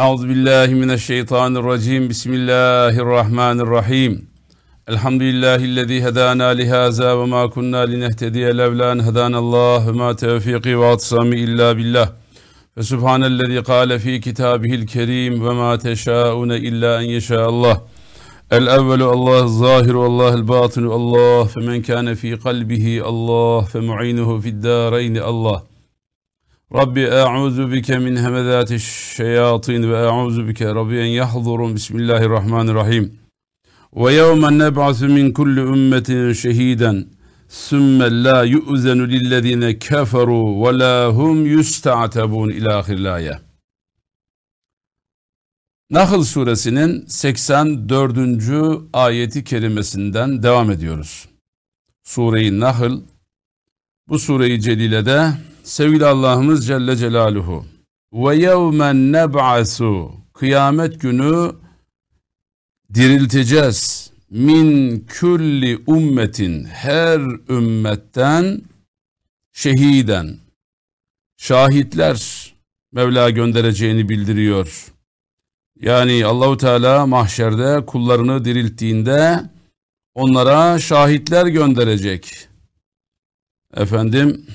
Euzu billahi mineşşeytanirracim. Bismillahirrahmanirrahim. Elhamdülillahi'llezî hedâna lihâzâ ve mâ kunnâ linehtediye levlân hedânallâh ve mâ tevfîkî ve atsami illâ billah. Ve subhanellezî kâle fî kitâbihil kerîm ve mâ teşâune illâ en yeşâallah. El evvelu Allah, zahiru Allah, el batinu Allah, fe men kâne fî kalbihi Allah, fe mu'inuhu fid dâreyni Allah. Rabbi e'uzu bike min hemezati şeyatin ve e'uzu bike Rabbi en yahdurun. Bismillahirrahmanirrahim. Ve yevmen neb'asu min kulli ümmetin şehiden sümme la yu'zenu lillezine keferu ve la hum yusta'tebun ila ahiril Nahl suresinin 84. ayeti kerimesinden devam ediyoruz. Sure-i Nahl bu sure-i celilede sevgili Allah'ımız Celle Celaluhu ve yevmen neb'asu kıyamet günü dirilteceğiz min külli ümmetin her ümmetten şehiden şahitler Mevla göndereceğini bildiriyor. Yani Allahu Teala mahşerde kullarını dirilttiğinde onlara şahitler gönderecek. Efendim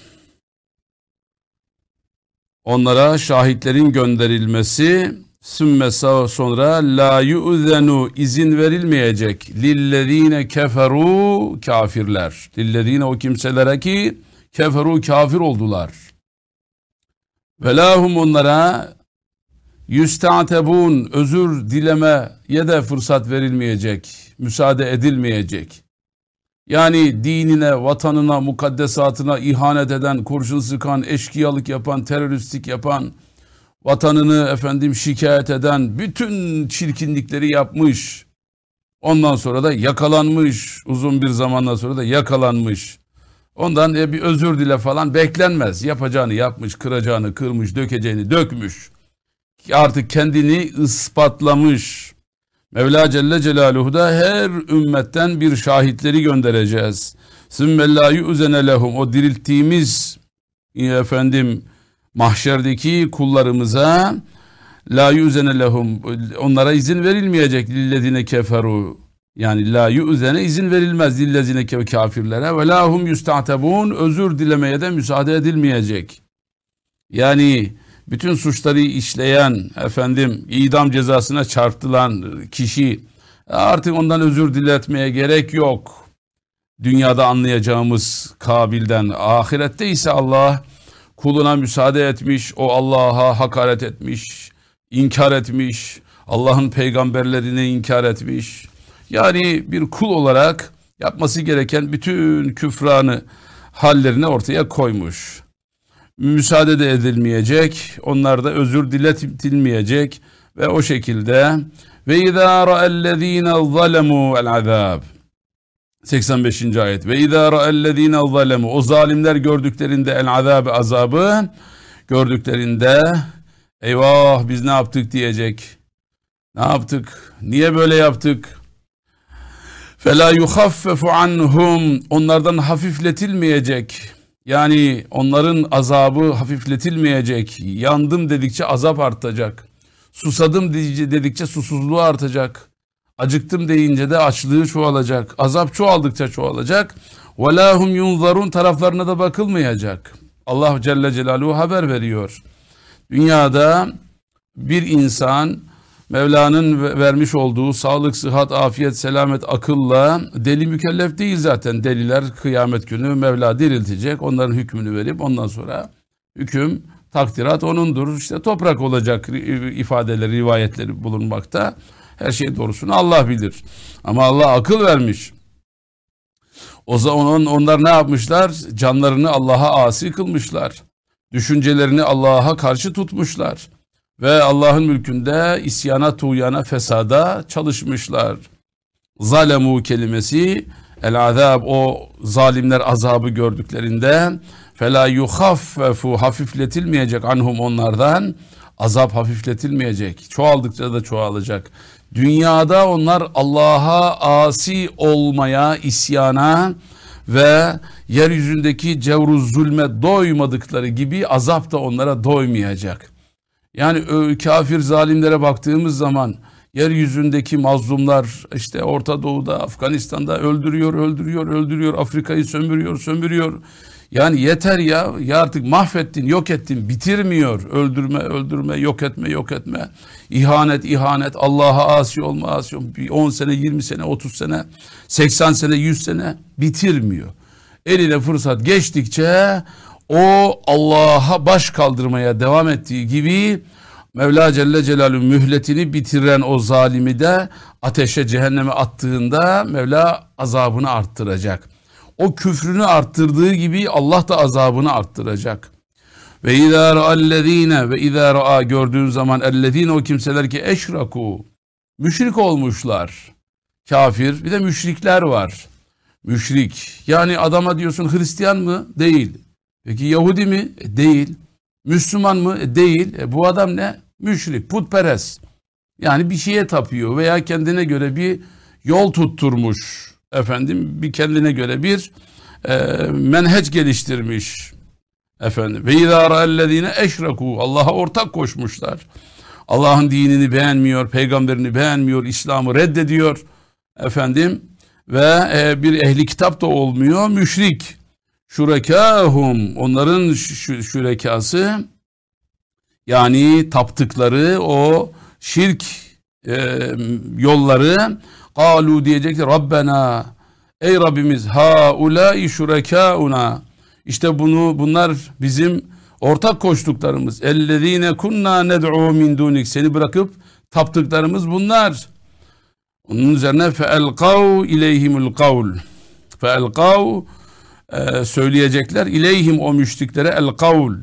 onlara şahitlerin gönderilmesi sümme sonra la yu'zenu izin verilmeyecek lillezine keferu kafirler. Lillezine o kimselere ki keferu kafir oldular. Ve lahum onlara yüsta'tebun özür dilemeye de fırsat verilmeyecek, müsaade edilmeyecek. Yani dinine, vatanına, mukaddesatına ihanet eden, kurşun sıkan, eşkıyalık yapan, teröristlik yapan, vatanını efendim şikayet eden, bütün çirkinlikleri yapmış. Ondan sonra da yakalanmış, uzun bir zamandan sonra da yakalanmış. Ondan e, bir özür dile falan beklenmez. Yapacağını yapmış, kıracağını kırmış, dökeceğini dökmüş. Artık kendini ispatlamış. Mevla Celle Celaluhu da her ümmetten bir şahitleri göndereceğiz. Sümme la yu'zene lehum. O dirilttiğimiz efendim mahşerdeki kullarımıza la yu'zene lehum. Onlara izin verilmeyecek. Lillezine keferu. Yani la yu'zene izin verilmez lillezine kafirlere. Ve lahum yusta'tebun. Özür dilemeye de müsaade edilmeyecek. Yani bütün suçları işleyen, efendim idam cezasına çarptılan kişi artık ondan özür diletmeye gerek yok. Dünyada anlayacağımız kabilden, ahirette ise Allah kuluna müsaade etmiş, o Allah'a hakaret etmiş, inkar etmiş, Allah'ın peygamberlerini inkar etmiş. Yani bir kul olarak yapması gereken bütün küfranı hallerini ortaya koymuş müsaade de edilmeyecek. Onlar da özür diletilmeyecek ve o şekilde ve izâ ra'ellezîne zalemu el azab 85. ayet ve izâ ra'ellezîne zalemu o zalimler gördüklerinde el azabı azabı gördüklerinde eyvah biz ne yaptık diyecek. Ne yaptık? Niye böyle yaptık? Fela yuhaffefu anhum onlardan hafifletilmeyecek. Yani onların azabı hafifletilmeyecek. Yandım dedikçe azap artacak. Susadım dedikçe susuzluğu artacak. Acıktım deyince de açlığı çoğalacak. Azap çoğaldıkça çoğalacak. وَلَا yunzarun taraflarına da bakılmayacak. Allah Celle Celaluhu haber veriyor. Dünyada bir insan Mevla'nın vermiş olduğu sağlık, sıhhat, afiyet, selamet, akılla deli mükellef değil zaten. Deliler kıyamet günü Mevla diriltecek. Onların hükmünü verip ondan sonra hüküm, takdirat onundur. İşte toprak olacak ifadeleri, rivayetleri bulunmakta. Her şey doğrusunu Allah bilir. Ama Allah akıl vermiş. O zaman onlar ne yapmışlar? Canlarını Allah'a asi kılmışlar. Düşüncelerini Allah'a karşı tutmuşlar ve Allah'ın mülkünde isyana, tuğyana, fesada çalışmışlar. Zalemu kelimesi el azab o zalimler azabı gördüklerinde fela yuhaffefu hafifletilmeyecek anhum onlardan azap hafifletilmeyecek. Çoğaldıkça da çoğalacak. Dünyada onlar Allah'a asi olmaya, isyana ve yeryüzündeki cevru zulme doymadıkları gibi azap da onlara doymayacak. Yani kafir zalimlere baktığımız zaman yeryüzündeki mazlumlar işte Orta Doğu'da, Afganistan'da öldürüyor, öldürüyor, öldürüyor, Afrika'yı sömürüyor, sömürüyor. Yani yeter ya, ya artık mahvettin, yok ettin, bitirmiyor. Öldürme, öldürme, yok etme, yok etme. İhanet, ihanet, Allah'a asi olma, asi olma. 10 sene, 20 sene, 30 sene, 80 sene, 100 sene bitirmiyor. Eline fırsat geçtikçe o Allah'a baş kaldırmaya devam ettiği gibi Mevla Celle Celaluhu mühletini bitiren o zalimi de ateşe cehenneme attığında Mevla azabını arttıracak. O küfrünü arttırdığı gibi Allah da azabını arttıracak. Ve izâ ra'allezîne ve izâ ra'a gördüğün zaman ellezîne o kimseler ki eşraku müşrik olmuşlar. Kafir bir de müşrikler var. Müşrik yani adama diyorsun Hristiyan mı? Değil. Peki Yahudi mi? E, değil. Müslüman mı? E, değil. E, bu adam ne? Müşrik, putperest. Yani bir şeye tapıyor veya kendine göre bir yol tutturmuş. Efendim bir kendine göre bir e, menheç geliştirmiş. Efendim ve idara ellezine eşraku Allah'a ortak koşmuşlar. Allah'ın dinini beğenmiyor, peygamberini beğenmiyor, İslam'ı reddediyor. Efendim ve e, bir ehli kitap da olmuyor, müşrik. Şurekâhum. Onların şürekası yani taptıkları o şirk e, yolları kalu diyecekler Rabbena ey Rabbimiz haulâi şurekâuna. İşte bunu bunlar bizim ortak koştuklarımız. Ellezîne kunna ned'u min dunik seni bırakıp taptıklarımız bunlar. Onun üzerine feelkav ileyhimul kavl. Feelkav e, söyleyecekler ileyhim o müşriklere el kavl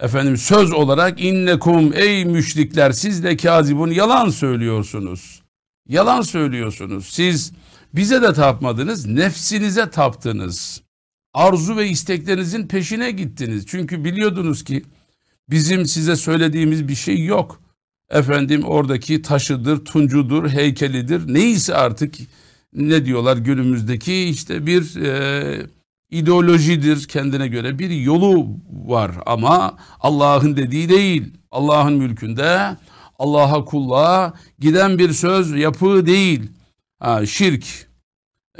efendim söz olarak innekum ey müşrikler siz de kazibun yalan söylüyorsunuz. Yalan söylüyorsunuz. Siz bize de tapmadınız, nefsinize taptınız. Arzu ve isteklerinizin peşine gittiniz. Çünkü biliyordunuz ki bizim size söylediğimiz bir şey yok. Efendim oradaki taşıdır, tuncudur, heykelidir. Neyse artık ne diyorlar günümüzdeki işte bir e, ideolojidir kendine göre bir yolu var ama Allah'ın dediği değil. Allah'ın mülkünde Allah'a kulluğa giden bir söz yapı değil. Ha, şirk.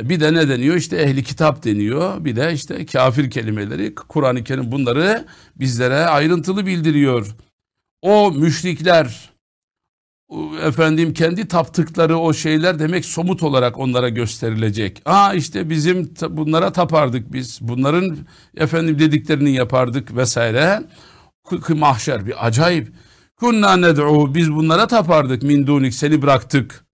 Bir de ne deniyor? İşte ehli kitap deniyor. Bir de işte kafir kelimeleri. Kur'an-ı Kerim bunları bizlere ayrıntılı bildiriyor. O müşrikler efendim kendi taptıkları o şeyler demek somut olarak onlara gösterilecek. Aa işte bizim bunlara tapardık biz. Bunların efendim dediklerini yapardık vesaire. Mahşer bir acayip. Kunna ned'u biz bunlara tapardık min dunik seni bıraktık.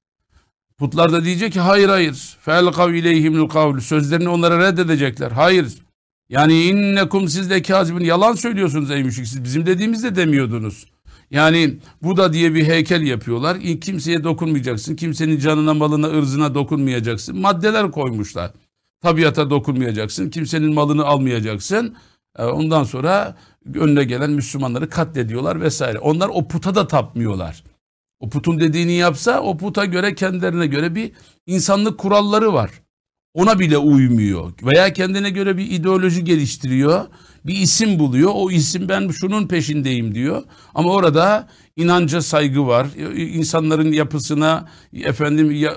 Putlar da diyecek ki hayır hayır. Felkav ileyhimul kavl. Sözlerini onlara reddedecekler. Hayır. Yani innekum siz de kazibin yalan söylüyorsunuz ey müşrik. Siz bizim dediğimizde demiyordunuz. Yani Buda diye bir heykel yapıyorlar. Kimseye dokunmayacaksın. Kimsenin canına, malına, ırzına dokunmayacaksın. Maddeler koymuşlar. Tabiata dokunmayacaksın. Kimsenin malını almayacaksın. E, ondan sonra önüne gelen Müslümanları katlediyorlar vesaire. Onlar o puta da tapmıyorlar. O putun dediğini yapsa o puta göre kendilerine göre bir insanlık kuralları var. Ona bile uymuyor. Veya kendine göre bir ideoloji geliştiriyor bir isim buluyor. O isim ben şunun peşindeyim diyor. Ama orada inanca saygı var. İnsanların yapısına, efendim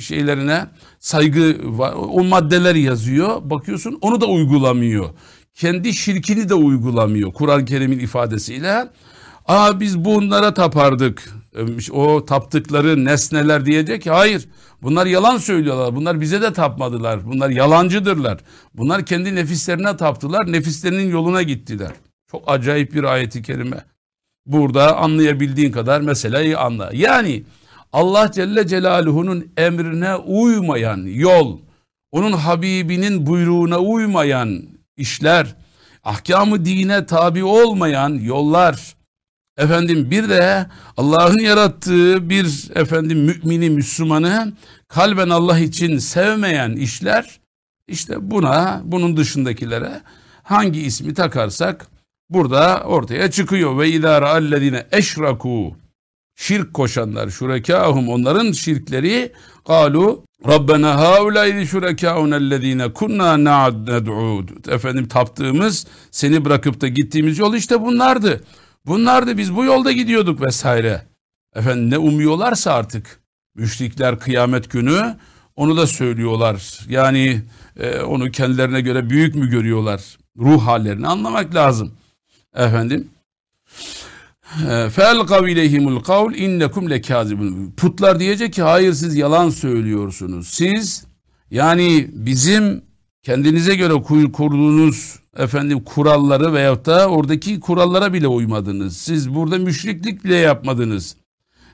şeylerine saygı var. O maddeler yazıyor. Bakıyorsun onu da uygulamıyor. Kendi şirkini de uygulamıyor. Kur'an-ı Kerim'in ifadesiyle. Aa biz bunlara tapardık. O taptıkları nesneler diyecek ki hayır. Bunlar yalan söylüyorlar. Bunlar bize de tapmadılar. Bunlar yalancıdırlar. Bunlar kendi nefislerine taptılar. Nefislerinin yoluna gittiler. Çok acayip bir ayeti kerime. Burada anlayabildiğin kadar meseleyi anla. Yani Allah Celle Celaluhu'nun emrine uymayan yol, onun Habibinin buyruğuna uymayan işler, ahkamı dine tabi olmayan yollar, Efendim bir de Allah'ın yarattığı bir efendim mümini Müslümanı kalben Allah için sevmeyen işler işte buna bunun dışındakilere hangi ismi takarsak burada ortaya çıkıyor ve idara allezine eşraku şirk koşanlar şurekahum onların şirkleri galu Rabbena haulâ şurekâun ellezîne kunnâ ned'ûd efendim taptığımız seni bırakıp da gittiğimiz yol işte bunlardı. Bunlar da biz bu yolda gidiyorduk vesaire. Efendim ne umuyorlarsa artık müşrikler kıyamet günü onu da söylüyorlar. Yani e, onu kendilerine göre büyük mü görüyorlar? Ruh hallerini anlamak lazım. Efendim فَاَلْقَوْ اِلَيْهِمُ الْقَوْلِ اِنَّكُمْ لَكَاذِبُونَ Putlar diyecek ki hayır siz yalan söylüyorsunuz. Siz yani bizim kendinize göre kurduğunuz efendim kuralları veyahut da oradaki kurallara bile uymadınız. Siz burada müşriklik bile yapmadınız.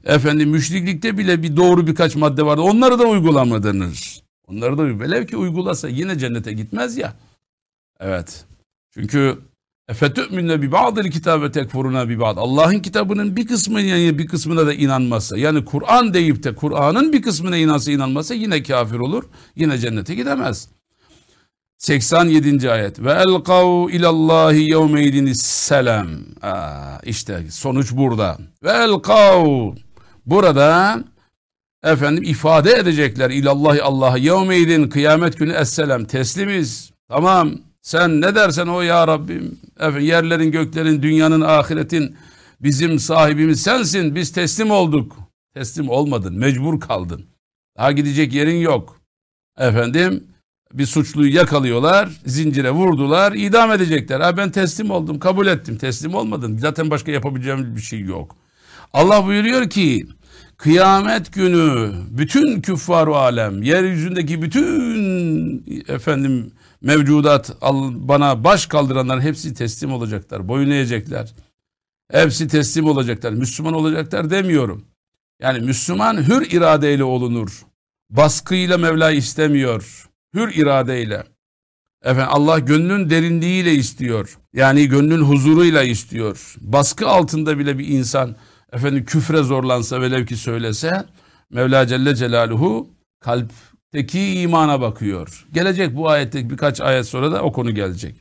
Efendim müşriklikte bile bir doğru birkaç madde vardı. Onları da uygulamadınız. Onları da velev ki uygulasa yine cennete gitmez ya. Evet. Çünkü Efetü'minne bi ba'dil kitabe tekfuruna bi ba'd. Allah'ın kitabının bir kısmına yani bir kısmına da inanmazsa yani Kur'an deyip de Kur'an'ın bir kısmına inansa inanmazsa yine kafir olur. Yine cennete gidemez. 87. ayet. Ve elkav ilallahi yevmeydinis selam. Aa, işte sonuç burada. Ve elkav burada efendim ifade edecekler ilallahi Allah'a yevmeydin kıyamet günü esselam teslimiz. Tamam sen ne dersen o ya Rabbim. Efendim, yerlerin göklerin dünyanın ahiretin bizim sahibimiz sensin biz teslim olduk. Teslim olmadın mecbur kaldın. Daha gidecek yerin yok. Efendim bir suçluyu yakalıyorlar, zincire vurdular, idam edecekler. Ha ben teslim oldum, kabul ettim. Teslim olmadın. Zaten başka yapabileceğim bir şey yok. Allah buyuruyor ki kıyamet günü bütün küffar alem, yeryüzündeki bütün efendim mevcudat bana baş kaldıranlar hepsi teslim olacaklar, boyun eğecekler. Hepsi teslim olacaklar, Müslüman olacaklar demiyorum. Yani Müslüman hür iradeyle olunur. Baskıyla Mevla istemiyor. Hür iradeyle. Efendim Allah gönlün derinliğiyle istiyor. Yani gönlün huzuruyla istiyor. Baskı altında bile bir insan efendim küfre zorlansa velev ki söylese Mevla Celle Celaluhu kalpteki imana bakıyor. Gelecek bu ayette birkaç ayet sonra da o konu gelecek.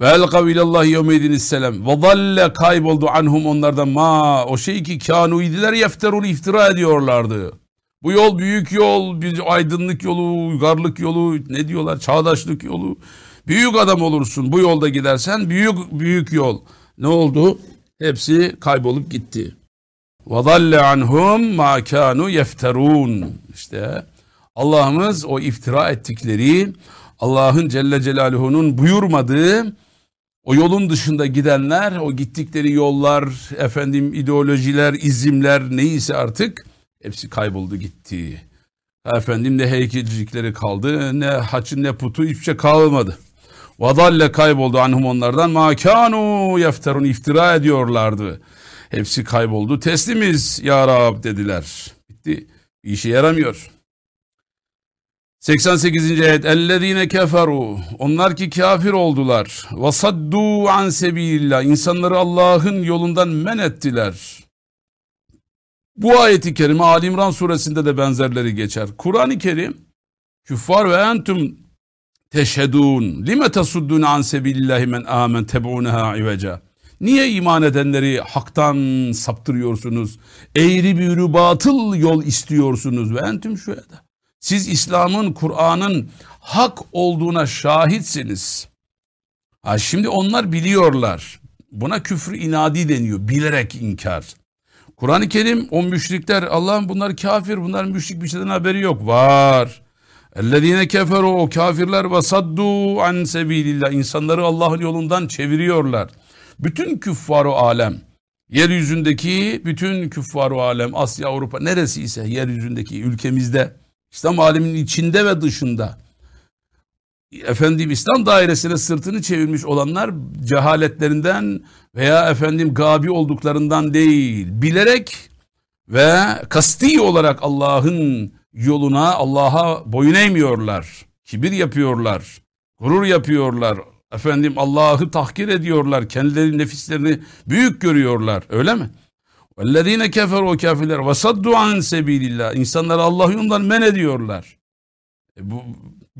Ve elkav ilallahi yevmeydiniz selam. Ve dalle kayboldu anhum onlardan ma o şey ki kanu idiler yefterun iftira ediyorlardı. Bu yol büyük yol, bir aydınlık yolu, uygarlık yolu, ne diyorlar çağdaşlık yolu. Büyük adam olursun bu yolda gidersen büyük büyük yol. Ne oldu? Hepsi kaybolup gitti. وَضَلَّ عَنْهُمْ مَا كَانُوا يَفْتَرُونَ İşte Allah'ımız o iftira ettikleri Allah'ın Celle Celaluhu'nun buyurmadığı o yolun dışında gidenler, o gittikleri yollar, efendim ideolojiler, izimler neyse artık hepsi kayboldu gitti. Efendim ne heykelcikleri kaldı, ne haçın ne putu hiçbir şey kalmadı. Vadalle kayboldu anhum onlardan. Makanu yefterun iftira ediyorlardı. Hepsi kayboldu. Teslimiz ya Rab dediler. Bitti. Bir işe yaramıyor. 88. ayet. Ellezine keferu. Onlar ki kafir oldular. Ve an sebilillah. İnsanları Allah'ın yolundan men ettiler. Bu ayeti kerime Ali İmran suresinde de benzerleri geçer. Kur'an-ı Kerim küffar ve entum teşhedun lime tasuddun an sebilillahi men amen tebunaha iveca. Niye iman edenleri haktan saptırıyorsunuz? Eğri büğrü batıl yol istiyorsunuz ve entüm şüheda. Siz İslam'ın, Kur'an'ın hak olduğuna şahitsiniz. Ha şimdi onlar biliyorlar. Buna küfrü inadi deniyor. Bilerek inkar. Kur'an-ı Kerim o müşrikler Allah'ım bunlar kafir bunlar müşrik bir şeyden haberi yok. Var. Ellezine keferu o kafirler ve saddu an sebilillah insanları Allah'ın yolundan çeviriyorlar. Bütün küffaru alem yeryüzündeki bütün küffaru alem Asya Avrupa neresi ise yeryüzündeki ülkemizde İslam aleminin içinde ve dışında efendim İslam dairesine sırtını çevirmiş olanlar cehaletlerinden veya efendim gabi olduklarından değil bilerek ve kasti olarak Allah'ın yoluna Allah'a boyun eğmiyorlar. Kibir yapıyorlar. Gurur yapıyorlar. Efendim Allah'ı tahkir ediyorlar. Kendileri nefislerini büyük görüyorlar. Öyle mi? وَالَّذ۪ينَ كَفَرُوا كَافِرler وَصَدُّوا عَنْ سَب۪يلِ İnsanları Allah yolundan men ediyorlar. E bu,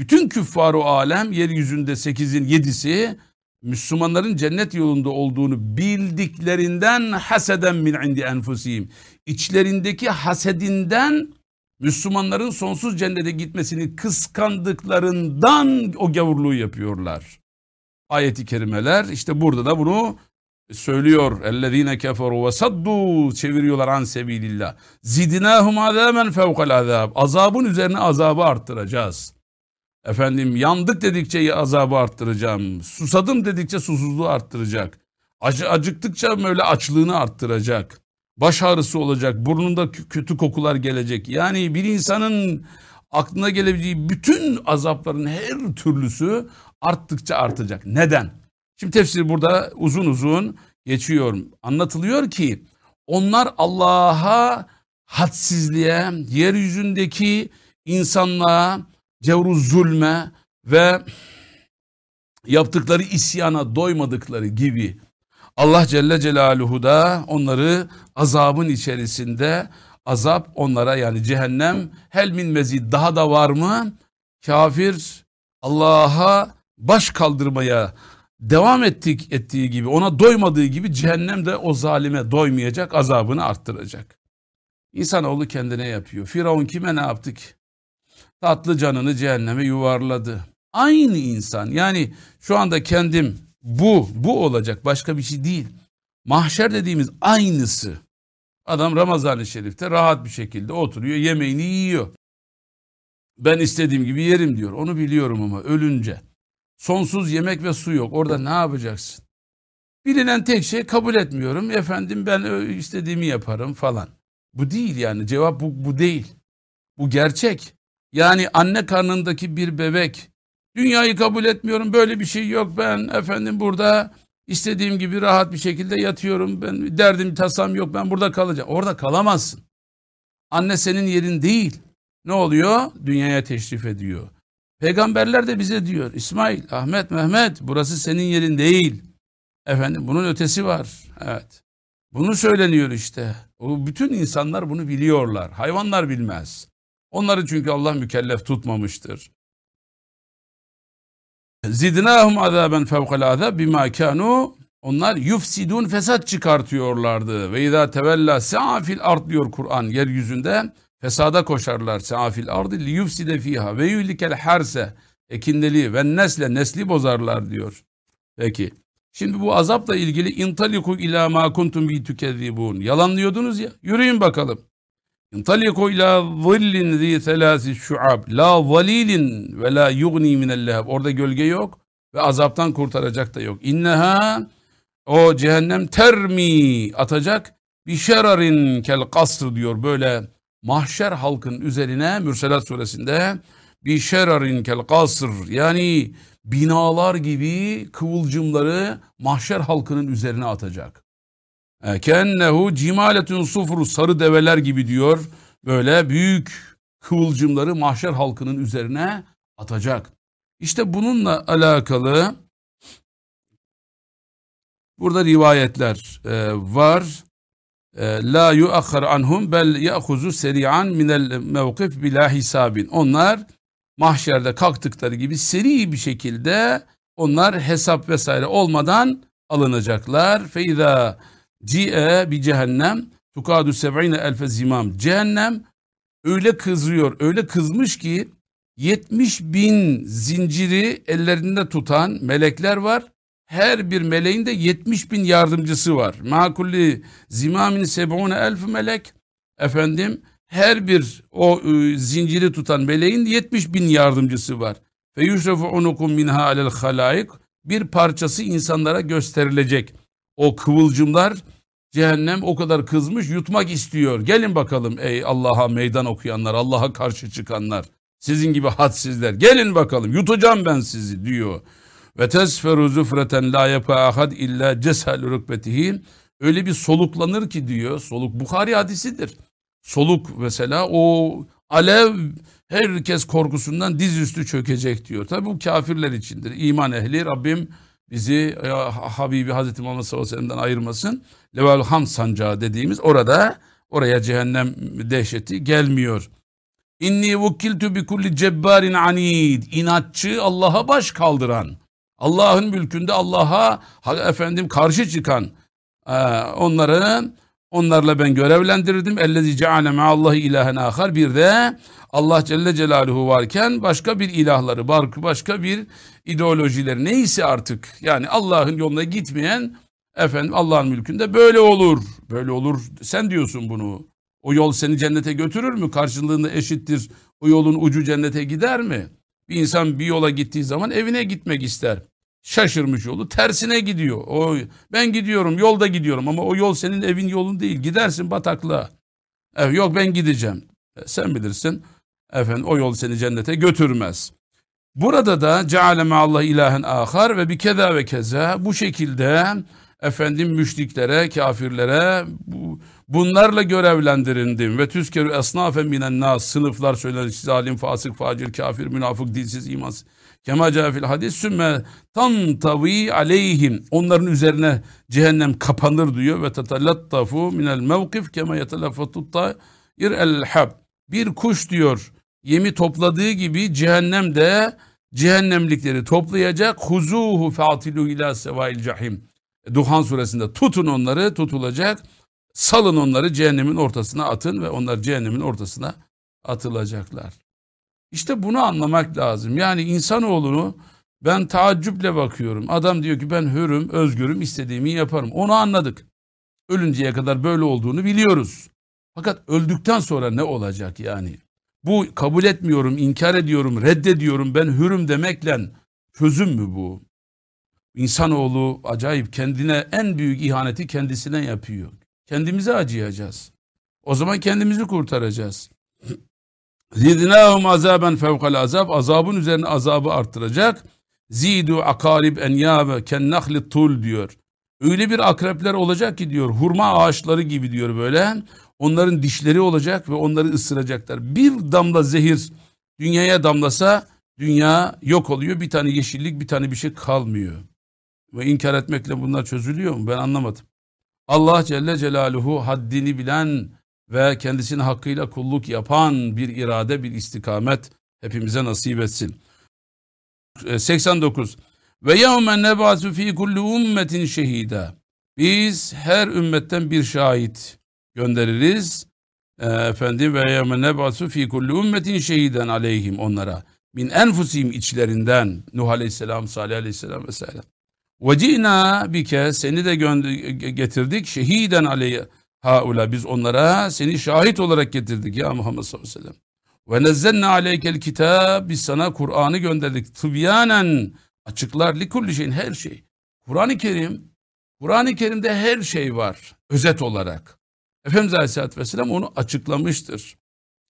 bütün küffaru alem yeryüzünde sekizin yedisi Müslümanların cennet yolunda olduğunu bildiklerinden haseden min indi enfusihim. İçlerindeki hasedinden Müslümanların sonsuz cennete gitmesini kıskandıklarından o gavurluğu yapıyorlar. Ayeti kerimeler işte burada da bunu söylüyor. Ellezine keferu ve saddu çeviriyorlar an sebilillah. Zidnahum azaben fevkal azab. Azabın üzerine azabı arttıracağız. Efendim yandık dedikçe azabı arttıracağım. Susadım dedikçe susuzluğu arttıracak. Acı, acıktıkça böyle açlığını arttıracak. Baş ağrısı olacak. Burnunda kötü kokular gelecek. Yani bir insanın aklına gelebileceği bütün azapların her türlüsü arttıkça artacak. Neden? Şimdi tefsir burada uzun uzun geçiyor. Anlatılıyor ki onlar Allah'a hadsizliğe, yeryüzündeki insanlığa, cevru zulme ve yaptıkları isyana doymadıkları gibi Allah Celle Celaluhu da onları azabın içerisinde azap onlara yani cehennem helmin mezid daha da var mı? Kafir Allah'a baş kaldırmaya devam ettik ettiği gibi ona doymadığı gibi cehennem de o zalime doymayacak azabını arttıracak. İnsanoğlu kendine yapıyor. Firavun kime ne yaptık? Tatlı canını cehenneme yuvarladı. Aynı insan yani şu anda kendim bu, bu olacak başka bir şey değil. Mahşer dediğimiz aynısı. Adam Ramazan-ı Şerif'te rahat bir şekilde oturuyor, yemeğini yiyor. Ben istediğim gibi yerim diyor. Onu biliyorum ama ölünce. Sonsuz yemek ve su yok. Orada ne yapacaksın? Bilinen tek şey kabul etmiyorum. Efendim ben istediğimi yaparım falan. Bu değil yani. Cevap bu, bu değil. Bu gerçek. Yani anne karnındaki bir bebek dünyayı kabul etmiyorum böyle bir şey yok ben efendim burada istediğim gibi rahat bir şekilde yatıyorum ben derdim tasam yok ben burada kalacağım. Orada kalamazsın. Anne senin yerin değil. Ne oluyor? Dünyaya teşrif ediyor. Peygamberler de bize diyor İsmail, Ahmet, Mehmet burası senin yerin değil. Efendim bunun ötesi var. Evet. Bunu söyleniyor işte. O bütün insanlar bunu biliyorlar. Hayvanlar bilmez. Onları çünkü Allah mükellef tutmamıştır. Zidnahum azaben fevkal azab bima kanu onlar yufsidun fesat çıkartıyorlardı. Ve izâ tevella se'afil ard diyor Kur'an yeryüzünde fesada koşarlar se'afil ardı li yufside fiha ve yulikel herse ekindeli ve nesle nesli bozarlar diyor. Peki. Şimdi bu azapla ilgili intaliku ila ma kuntum bi tükezzibun. Yalanlıyordunuz ya. Yürüyün bakalım. İntaliku ila zillin zi selasi şuab. La zalilin ve la yugni minel leheb. Orada gölge yok ve azaptan kurtaracak da yok. İnneha o cehennem termi atacak bir şerarin kel kasr diyor böyle mahşer halkın üzerine Mürselat suresinde bir şerarin kel kasr yani binalar gibi kıvılcımları mahşer halkının üzerine atacak. E, kennehu cimaletun sufru sarı develer gibi diyor. Böyle büyük kıvılcımları mahşer halkının üzerine atacak. İşte bununla alakalı burada rivayetler e, var. E, la yuakhar anhum bel ya'khuzu seri'an minel mevkif bila hisabin. Onlar mahşerde kalktıkları gibi seri bir şekilde onlar hesap vesaire olmadan alınacaklar. Feyza Ci'e bir cehennem tukadu seb'ine elfe zimam. Cehennem öyle kızıyor, öyle kızmış ki 70 bin zinciri ellerinde tutan melekler var. Her bir meleğin de 70 bin yardımcısı var. Makulli zimamin seb'une elf melek. Efendim her bir o e, zinciri tutan meleğin 70 bin yardımcısı var. Fe yuşrefu unukum minha alel halaik. Bir parçası insanlara gösterilecek o kıvılcımlar cehennem o kadar kızmış yutmak istiyor. Gelin bakalım ey Allah'a meydan okuyanlar, Allah'a karşı çıkanlar. Sizin gibi hadsizler. Gelin bakalım yutacağım ben sizi diyor. Ve tesferu zufreten la yapa ahad illa ceshal rükbetihi. Öyle bir soluklanır ki diyor. Soluk Bukhari hadisidir. Soluk mesela o alev herkes korkusundan dizüstü çökecek diyor. Tabi bu kafirler içindir. İman ehli Rabbim bizi ya, Habibi Hazreti Muhammed sallallahu aleyhi ve ayırmasın. Level Ham sancağı dediğimiz orada oraya cehennem dehşeti gelmiyor. İnni vukiltu bi kulli cebbarin anid. İnatçı Allah'a baş kaldıran. Allah'ın mülkünde Allah'a efendim karşı çıkan e, onları onlarla ben görevlendirdim. Ellezî ceale me'allahi ilahen ahar. Bir de Allah Celle Celaluhu varken başka bir ilahları, başka bir ideolojileri neyse artık yani Allah'ın yoluna gitmeyen Efendim Allah'ın mülkünde böyle olur. Böyle olur. Sen diyorsun bunu. O yol seni cennete götürür mü? Karşılığında eşittir. O yolun ucu cennete gider mi? Bir insan bir yola gittiği zaman evine gitmek ister. Şaşırmış yolu tersine gidiyor. O ben gidiyorum yolda gidiyorum ama o yol senin evin yolun değil. Gidersin bataklığa. Evet, yok ben gideceğim. E, sen bilirsin. Efendim o yol seni cennete götürmez. Burada da ceale Allah ilahen ahar ve bir keda ve keza bu şekilde efendim müşriklere, kafirlere bu, bunlarla görevlendirildim. Ve tüzkeru esnafen minen nas sınıflar söylenir. Zalim, fasık, facir, kafir, münafık, dilsiz, imansız. Kema cafil hadis sümme tantavi aleyhim. Onların üzerine cehennem kapanır diyor. Ve tetalattafu minel mevkif kema yetelaffatut ta'ir el hab. Bir kuş diyor yemi topladığı gibi cehennem de cehennemlikleri toplayacak. Huzuhu fatilu ila sevail cahim. Duhan suresinde tutun onları tutulacak. Salın onları cehennemin ortasına atın ve onlar cehennemin ortasına atılacaklar. İşte bunu anlamak lazım. Yani insanoğlunu ben taaccüple bakıyorum. Adam diyor ki ben hürüm, özgürüm, istediğimi yaparım. Onu anladık. Ölünceye kadar böyle olduğunu biliyoruz. Fakat öldükten sonra ne olacak yani? Bu kabul etmiyorum, inkar ediyorum, reddediyorum, ben hürüm demekle çözüm mü bu? İnsanoğlu acayip kendine en büyük ihaneti kendisine yapıyor. Kendimize acıyacağız. O zaman kendimizi kurtaracağız. Zidnâhum azaben fevkal azab. Azabın üzerine azabı arttıracak. Zidu akarib enyâbe ken nahli tul diyor. Öyle bir akrepler olacak ki diyor hurma ağaçları gibi diyor böyle. Onların dişleri olacak ve onları ısıracaklar. Bir damla zehir dünyaya damlasa dünya yok oluyor. Bir tane yeşillik bir tane bir şey kalmıyor. Ve inkar etmekle bunlar çözülüyor mu? Ben anlamadım. Allah Celle Celaluhu haddini bilen ve kendisine hakkıyla kulluk yapan bir irade, bir istikamet hepimize nasip etsin. 89. Ve yevmen nebatu fi kulli ummetin şehida. Biz her ümmetten bir şahit göndeririz. E, efendim ve yevmen nebatu fi kulli ummetin şehiden aleyhim onlara. Min enfusim içlerinden Nuh Aleyhisselam, Salih Aleyhisselam vesaire. Ve ci'na bike seni de getirdik şehiden aleyhe haula biz onlara seni şahit olarak getirdik ya Muhammed sallallahu aleyhi ve sellem. Ve nezzelne aleykel kitab biz sana Kur'an'ı gönderdik tıbyanen açıklar likulli şeyin her şey. Kur'an-ı Kerim Kur'an-ı Kerim'de her şey var özet olarak. Efendimiz Aleyhisselatü Vesselam onu açıklamıştır.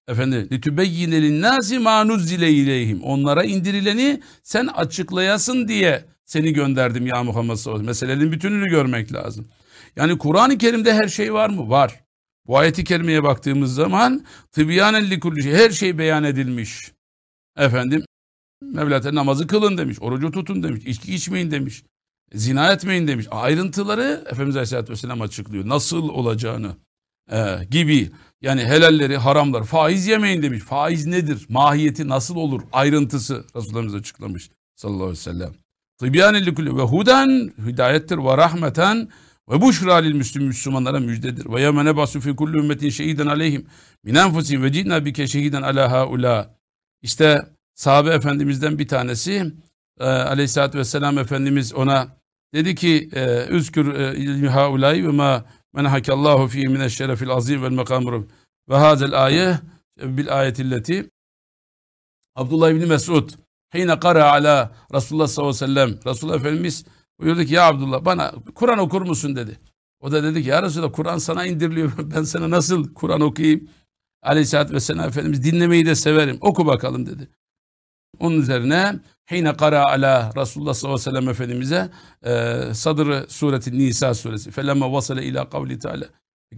Efendim, لِتُبَيِّنَ لِلنَّاسِ مَا نُزِّلَ اِلَيْهِمْ Onlara indirileni sen açıklayasın diye seni gönderdim ya Muhammed sallallahu aleyhi ve sellem. Meselenin bütününü görmek lazım. Yani Kur'an-ı Kerim'de her şey var mı? Var. Bu ayeti kerimeye baktığımız zaman tıbyanen likulli şey, her şey beyan edilmiş. Efendim Mevlate namazı kılın demiş, orucu tutun demiş, içki içmeyin demiş, zina etmeyin demiş. Ayrıntıları Efendimiz Aleyhisselatü Vesselam açıklıyor. Nasıl olacağını e, gibi. Yani helalleri, haramlar, faiz yemeyin demiş. Faiz nedir? Mahiyeti nasıl olur? Ayrıntısı Resulullah açıklamış sallallahu aleyhi ve sellem. Tıbyanen likulli ve huden hidayettir ve rahmeten ve buşra lil müslim Müslümanlara müjdedir. Ve yemene basu fi kulli ümmetin şehiden aleyhim min enfusin ve cidna bike şehiden ala haula. İşte sahabe efendimizden bir tanesi e, aleyhissalatü vesselam efendimiz ona dedi ki e, üzkür e, ilmi haulay ve ma men hakallahu fi min şerefil azim vel makamur ve hazel ayet bil ayetilleti Abdullah ibn Mesud Hine kara ala Resulullah sallallahu aleyhi ve sellem. Resulullah Efendimiz buyurdu ki ya Abdullah bana Kur'an okur musun dedi. O da dedi ki ya Resulullah Kur'an sana indiriliyor. Ben sana nasıl Kur'an okuyayım? Aleyhisselatü Vesselam Efendimiz dinlemeyi de severim. Oku bakalım dedi. Onun üzerine Hine kara ala Resulullah sallallahu aleyhi ve sellem Efendimiz'e e, Sadr sureti Nisa suresi. Felemme vasale ila kavli teala.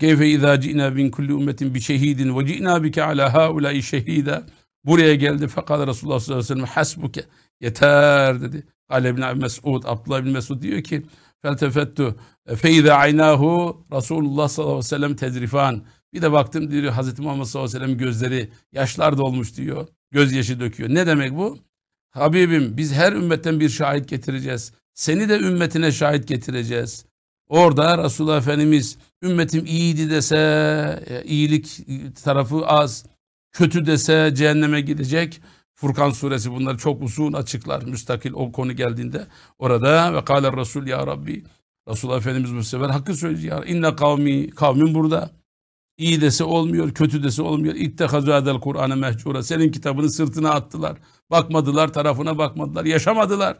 Keyfe izâ ci'nâ bin kulli ümmetin bi şehidin ve ci'nâ bike ala haulâi şehîdâ. Buraya geldi fakat Resulullah sallallahu aleyhi ve sellem hasbuke yeter dedi. Kale ibn Mesud, Abdullah ibn Mesud diyor ki feltefettu feyze aynahu Resulullah sallallahu aleyhi ve sellem tedrifan. Bir de baktım diyor Hazreti Muhammed sallallahu aleyhi ve sellem gözleri yaşlar dolmuş diyor. Gözyaşı döküyor. Ne demek bu? Habibim biz her ümmetten bir şahit getireceğiz. Seni de ümmetine şahit getireceğiz. Orada Resulullah Efendimiz ümmetim iyiydi dese e, iyilik tarafı az kötü dese cehenneme gidecek. Furkan suresi bunları çok uzun açıklar müstakil o konu geldiğinde orada ve kâle Resul ya Rabbi Resulullah Efendimiz bu sefer hakkı söylüyor. İnne kavmi, kavmin burada. İyi dese olmuyor, kötü dese olmuyor. İttehazu adel Kur'an'ı mehcura. Senin kitabını sırtına attılar. Bakmadılar, tarafına bakmadılar, yaşamadılar.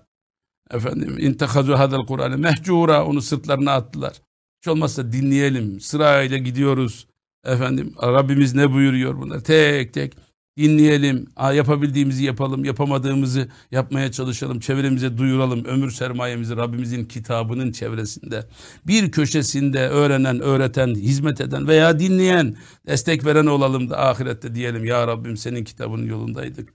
Efendim, intehazu hadel Kur'an'ı mehcura. Onu sırtlarına attılar. Hiç olmazsa dinleyelim. Sırayla gidiyoruz. Efendim, Rabbimiz ne buyuruyor bunlar? Tek tek dinleyelim, yapabildiğimizi yapalım, yapamadığımızı yapmaya çalışalım, çevremize duyuralım, ömür sermayemizi Rabbimizin kitabının çevresinde, bir köşesinde öğrenen, öğreten, hizmet eden veya dinleyen, destek veren olalım da ahirette diyelim ya Rabbim senin kitabının yolundaydık.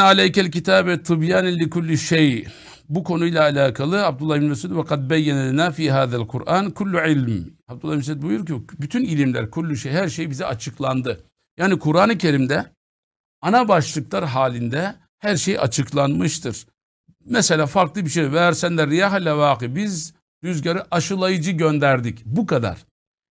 Aleykel kitabe tibyanen li kulli şey. Bu konuyla alakalı Abdullah bin Mesud ve kad beyyenelena fi hadel Kur'an kullu ilm. Abdullah bin Mesud buyuruyor ki bütün ilimler, kullu şey, her şey bize açıklandı. Yani Kur'an-ı Kerim'de ana başlıklar halinde her şey açıklanmıştır. Mesela farklı bir şey. Ve ersenler riyaha levaki. Biz rüzgarı aşılayıcı gönderdik. Bu kadar.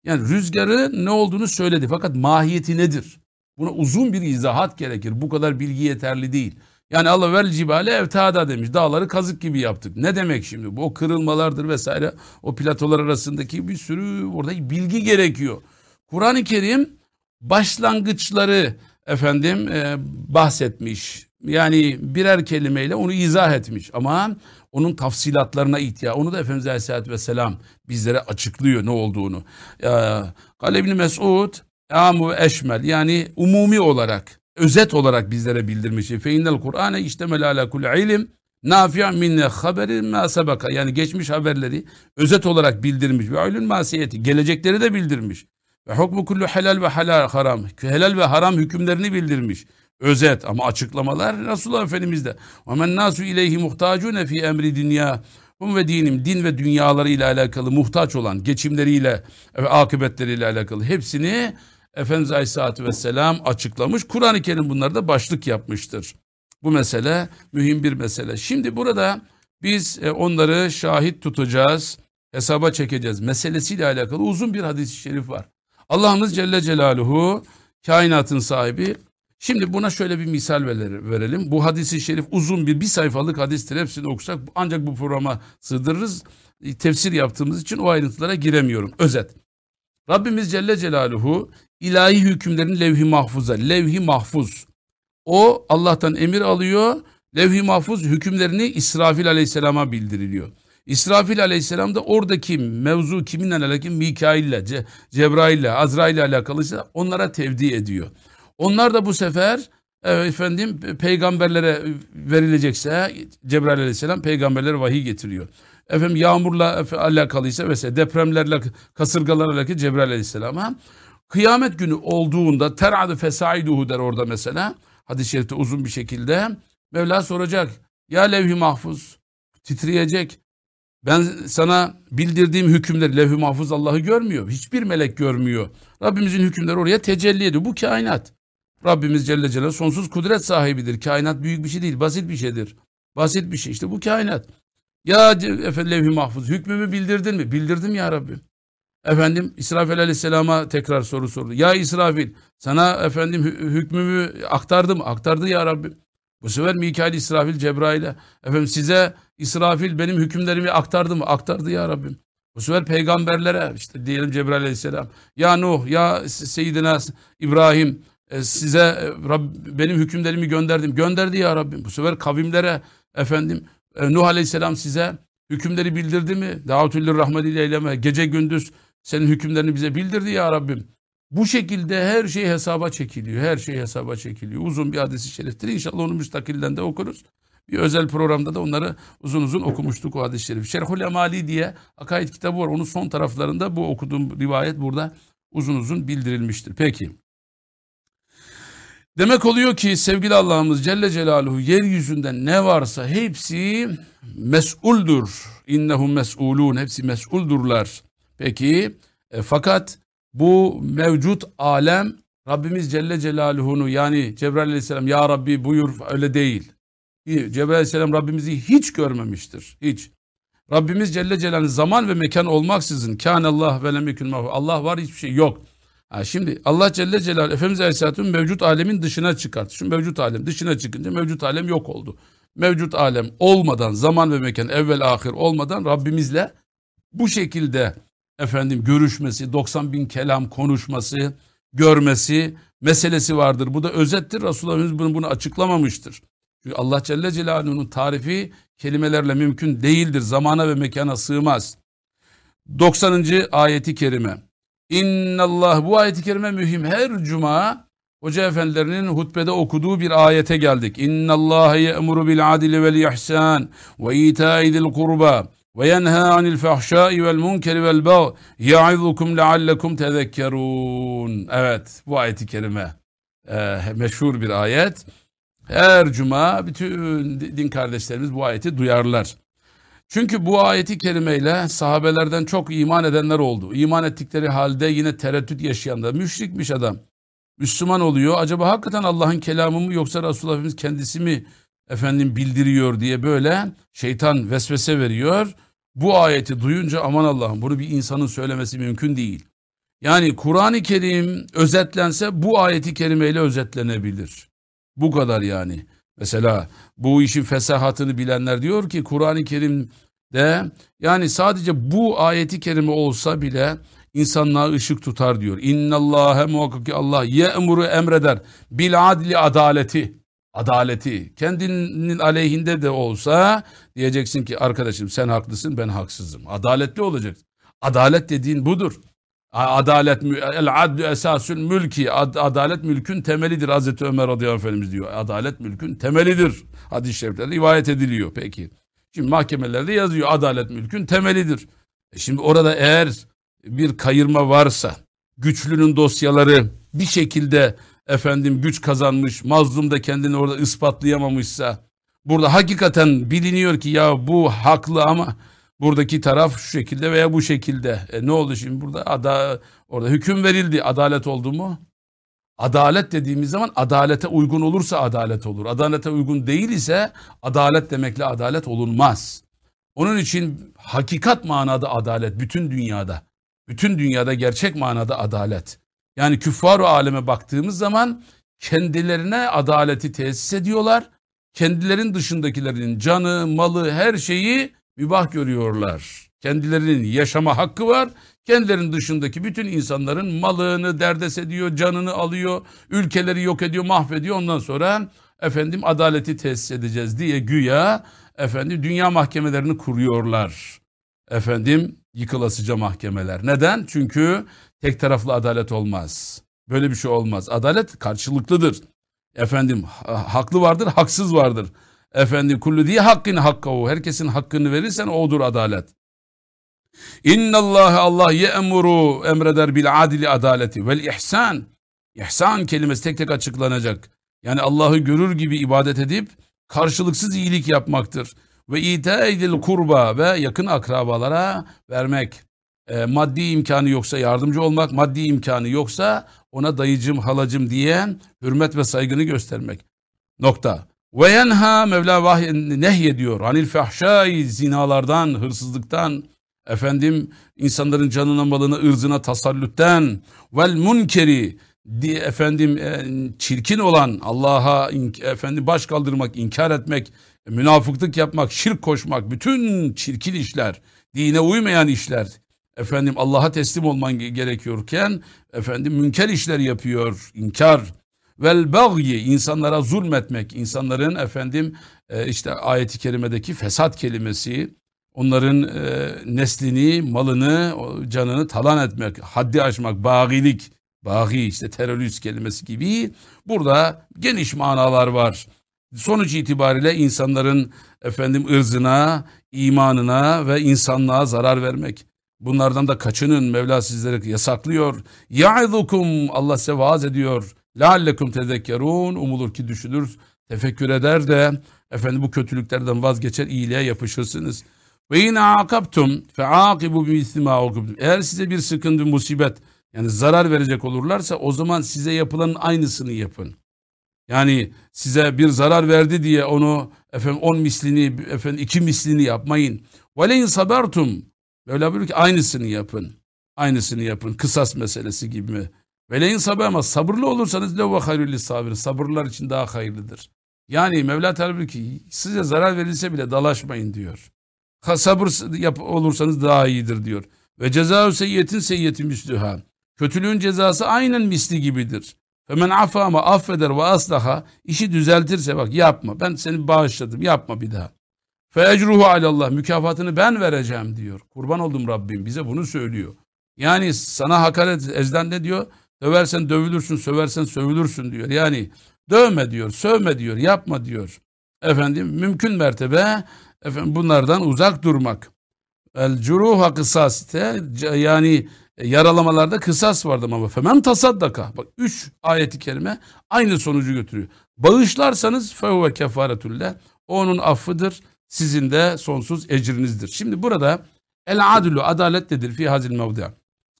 Yani rüzgarı ne olduğunu söyledi. Fakat mahiyeti nedir? Buna uzun bir izahat gerekir. Bu kadar bilgi yeterli değil. Yani Allah vel cibale evtada demiş. Dağları kazık gibi yaptık. Ne demek şimdi? Bu o kırılmalardır vesaire. O platolar arasındaki bir sürü orada bilgi gerekiyor. Kur'an-ı Kerim başlangıçları efendim e, bahsetmiş. Yani birer kelimeyle onu izah etmiş ama onun tafsilatlarına ihtiyaç. Onu da Efendimiz Aleyhisselatü Vesselam bizlere açıklıyor ne olduğunu. Kale İbni Mesud amu eşmel yani umumi olarak özet olarak bizlere bildirmiş. Fe innel Kur'ane iştemel ala kulli ilim nafi'a minne haberin ma yani geçmiş haberleri özet olarak bildirmiş ve ilün masiyeti gelecekleri de bildirmiş. Ve hukmu kullu helal ve halal haram. Helal ve haram hükümlerini bildirmiş. Özet ama açıklamalar Resulullah Efendimiz'de. Ve men nasu ileyhi muhtacune fi emri dünya. Hum ve dinim, din ve dünyaları ile alakalı muhtaç olan, geçimleriyle ve akıbetleriyle alakalı hepsini Efendimiz Aleyhisselatü Vesselam açıklamış. Kur'an-ı Kerim bunları da başlık yapmıştır. Bu mesele mühim bir mesele. Şimdi burada biz e, onları şahit tutacağız, hesaba çekeceğiz. Meselesiyle alakalı uzun bir hadis-i şerif var. Allah'ımız Celle Celaluhu kainatın sahibi. Şimdi buna şöyle bir misal verelim. Bu hadisi şerif uzun bir bir sayfalık hadistir. Hepsini okusak ancak bu programa sığdırırız. Tefsir yaptığımız için o ayrıntılara giremiyorum. Özet. Rabbimiz Celle Celaluhu ilahi hükümlerin levh-i mahfuza, levh-i mahfuz. O Allah'tan emir alıyor. Levh-i mahfuz hükümlerini İsrafil aleyhisselama bildiriliyor. İsrafil aleyhisselam da oradaki mevzu kiminle alakalı? Mikail'le, Ce Cebrail'le, Azrail'le alakalıysa onlara tevdi ediyor. Onlar da bu sefer e, efendim peygamberlere verilecekse Cebrail aleyhisselam peygamberlere vahiy getiriyor. Efendim yağmurla alakalıysa mesela depremlerle kasırgalarla alakalı Cebrail aleyhisselama kıyamet günü olduğunda ter'adı fesaiduhu der orada mesela hadis-i şerifte uzun bir şekilde Mevla soracak ya levh-i mahfuz titreyecek ben sana bildirdiğim hükümleri levh-i mahfuz Allah'ı görmüyor. Hiçbir melek görmüyor. Rabbimizin hükümleri oraya tecelli ediyor. Bu kainat. Rabbimiz Celle Celaluhu sonsuz kudret sahibidir. Kainat büyük bir şey değil, basit bir şeydir. Basit bir şey. İşte bu kainat. Ya efendim levh-i mahfuz hükmümü bildirdin mi? Bildirdim ya Rabbim. Efendim İsrafil aleyhisselama tekrar soru sordu. Ya İsrafil sana efendim hükmümü aktardım. Aktardı ya Rabbim. Bu sefer Mikail, İsrafil, Cebrail'e efendim size İsrafil benim hükümlerimi aktardı mı? Aktardı ya Rabbim. Bu sefer peygamberlere işte diyelim Cebrail aleyhisselam ya Nuh ya Seyyidina İbrahim e, size e, Rab, benim hükümlerimi gönderdim. Gönderdi ya Rabbim. Bu sefer kavimlere efendim e, Nuh aleyhisselam size hükümleri bildirdi mi? Davutüllü rahmetiyle eyleme. Gece gündüz senin hükümlerini bize bildirdi ya Rabbim. Bu şekilde her şey hesaba çekiliyor. Her şey hesaba çekiliyor. Uzun bir hadisi şeriftir. İnşallah onu müstakilden de okuruz. Bir özel programda da onları uzun uzun okumuştuk o hadis-i şerif. Şerhul Emali diye akaid kitabı var. Onun son taraflarında bu okuduğum rivayet burada uzun uzun bildirilmiştir. Peki. Demek oluyor ki sevgili Allah'ımız Celle Celaluhu yeryüzünde ne varsa hepsi mesuldur. İnnehum mesulun. Hepsi mesuldurlar. Peki e, fakat bu mevcut alem Rabbimiz Celle Celaluhu'nu yani Cebrail Aleyhisselam ya Rabbi buyur öyle değil. Cebrail Aleyhisselam Rabbimizi hiç görmemiştir. Hiç. Rabbimiz Celle Celaluhu zaman ve mekan olmaksızın Allah ve lem Allah var hiçbir şey yok. Ha şimdi Allah Celle Celaluhu Efendimiz Aleyhisselatü'nün mevcut alemin dışına çıkarttı. Şu mevcut alem dışına çıkınca mevcut alem yok oldu. mevcut alem olmadan, zaman ve mekan evvel ahir olmadan Rabbimizle bu şekilde efendim görüşmesi, 90 bin kelam konuşması, görmesi meselesi vardır. Bu da özettir. Resulullah'ımız bunu, bunu açıklamamıştır. Çünkü Allah Celle Celaluhu'nun tarifi kelimelerle mümkün değildir. Zamana ve mekana sığmaz. 90. ayeti kerime. İnnallah bu ayeti kerime mühim. Her cuma Hoca efendilerinin hutbede okuduğu bir ayete geldik. İnnallâhe ye'muru bil adli vel ihsan ve itâidil kurba yenhâ anil fahşâi vel munkeri vel bağı ya'izukum leallekum tezekkerûn. Evet bu ayeti kerime e, meşhur bir ayet. Her cuma bütün din kardeşlerimiz bu ayeti duyarlar. Çünkü bu ayeti kerimeyle sahabelerden çok iman edenler oldu. İman ettikleri halde yine tereddüt yaşayanlar. Müşrikmiş adam. Müslüman oluyor. Acaba hakikaten Allah'ın kelamı mı yoksa Resulullah Efendimiz kendisi mi efendim bildiriyor diye böyle şeytan vesvese veriyor. Bu ayeti duyunca aman Allah'ım bunu bir insanın söylemesi mümkün değil. Yani Kur'an-ı Kerim özetlense bu ayeti kerimeyle özetlenebilir. Bu kadar yani. Mesela bu işin fesahatını bilenler diyor ki Kur'an-ı Kerim'de yani sadece bu ayeti kerime olsa bile insanlığa ışık tutar diyor. İnnallâhe muhakkak ki Allah ye'muru emreder bil adli adaleti. Adaleti kendinin aleyhinde de olsa diyeceksin ki arkadaşım sen haklısın ben haksızım. Adaletli olacaksın. Adalet dediğin budur. Adalet el adlu esasül mülki adalet mülkün temelidir Hazreti Ömer radıyallahu efendimiz diyor. Adalet mülkün temelidir. Hadis-i şeriflerde rivayet ediliyor peki. Şimdi mahkemelerde yazıyor adalet mülkün temelidir. E şimdi orada eğer bir kayırma varsa, güçlünün dosyaları bir şekilde efendim güç kazanmış, mazlum da kendini orada ispatlayamamışsa, burada hakikaten biliniyor ki ya bu haklı ama buradaki taraf şu şekilde veya bu şekilde. E ne oldu şimdi burada? Ada, orada hüküm verildi. Adalet oldu mu? Adalet dediğimiz zaman adalete uygun olursa adalet olur. Adalete uygun değil ise adalet demekle adalet olunmaz. Onun için hakikat manada adalet bütün dünyada. Bütün dünyada gerçek manada adalet. Yani küffar-ı aleme baktığımız zaman kendilerine adaleti tesis ediyorlar. Kendilerin dışındakilerin canı, malı, her şeyi mübah görüyorlar. Kendilerinin yaşama hakkı var. Kendilerinin dışındaki bütün insanların malını derdest ediyor, canını alıyor, ülkeleri yok ediyor, mahvediyor. Ondan sonra efendim adaleti tesis edeceğiz diye güya efendim dünya mahkemelerini kuruyorlar. Efendim yıkılasıca mahkemeler. Neden? Çünkü tek taraflı adalet olmaz. Böyle bir şey olmaz. Adalet karşılıklıdır. Efendim haklı vardır, haksız vardır. Efendim kullu diye hakkın hakkahu. Herkesin hakkını verirsen odur adalet. İnna Allah Allah ye'muru emreder bil adili adaleti vel ihsan. İhsan kelimesi tek tek açıklanacak. Yani Allah'ı görür gibi ibadet edip karşılıksız iyilik yapmaktır ve itaidil kurba ve yakın akrabalara vermek. E, maddi imkanı yoksa yardımcı olmak, maddi imkanı yoksa ona dayıcım, halacım diyen hürmet ve saygını göstermek. Nokta. Ve yenha Mevla vahiy nehyediyor. Anil fahşai zinalardan, hırsızlıktan, efendim insanların canına, malına, ırzına tasallütten vel munkeri diye efendim e, çirkin olan Allah'a efendim baş kaldırmak, inkar etmek, münafıklık yapmak, şirk koşmak, bütün çirkin işler, dine uymayan işler, efendim Allah'a teslim olman gerekiyorken efendim münker işler yapıyor, inkar vel bagyi insanlara zulmetmek, insanların efendim e, işte ayeti kerimedeki fesat kelimesi onların e, neslini, malını, canını talan etmek, haddi aşmak, bagilik, bagi işte terörist kelimesi gibi burada geniş manalar var. Sonuç itibariyle insanların efendim ırzına, imanına ve insanlığa zarar vermek. Bunlardan da kaçının Mevla sizlere yasaklıyor. Ya'idukum Allah size vaaz ediyor. Leallekum tezekkerun umulur ki düşünür, tefekkür eder de efendim bu kötülüklerden vazgeçer, iyiliğe yapışırsınız. Ve yine akaptum fe akibu bimisli Eğer size bir sıkıntı, musibet yani zarar verecek olurlarsa o zaman size yapılanın aynısını yapın. Yani size bir zarar verdi diye onu efendim on mislini efendim iki mislini yapmayın. Veleyin sabertum. Böyle buyuruyor ki aynısını yapın. Aynısını yapın. Kısas meselesi gibi mi? Veleyin sabır ama sabırlı olursanız levve hayrülli sabir. Sabırlar için daha hayırlıdır. Yani Mevla Teala ki size zarar verilse bile dalaşmayın diyor. Ha, sabır yap, olursanız daha iyidir diyor. Ve ceza seyyetin seyyeti müslüha. Kötülüğün cezası aynen misli gibidir. Femen afa ama affeder ve aslaha işi düzeltirse bak yapma ben seni bağışladım yapma bir daha. Fe ecruhu alallah mükafatını ben vereceğim diyor. Kurban oldum Rabbim bize bunu söylüyor. Yani sana hakaret ezden ne diyor? Döversen dövülürsün, söversen sövülürsün diyor. Yani dövme diyor, sövme diyor, yapma diyor. Efendim mümkün mertebe efendim bunlardan uzak durmak. El curuha kısasite yani yaralamalarda kısas vardı ama femen tasaddaka. Bak üç ayeti kerime aynı sonucu götürüyor. Bağışlarsanız fehuve kefaretullah. O onun affıdır. Sizin de sonsuz ecrinizdir. Şimdi burada el adlu adalet nedir fi hazil mevdi?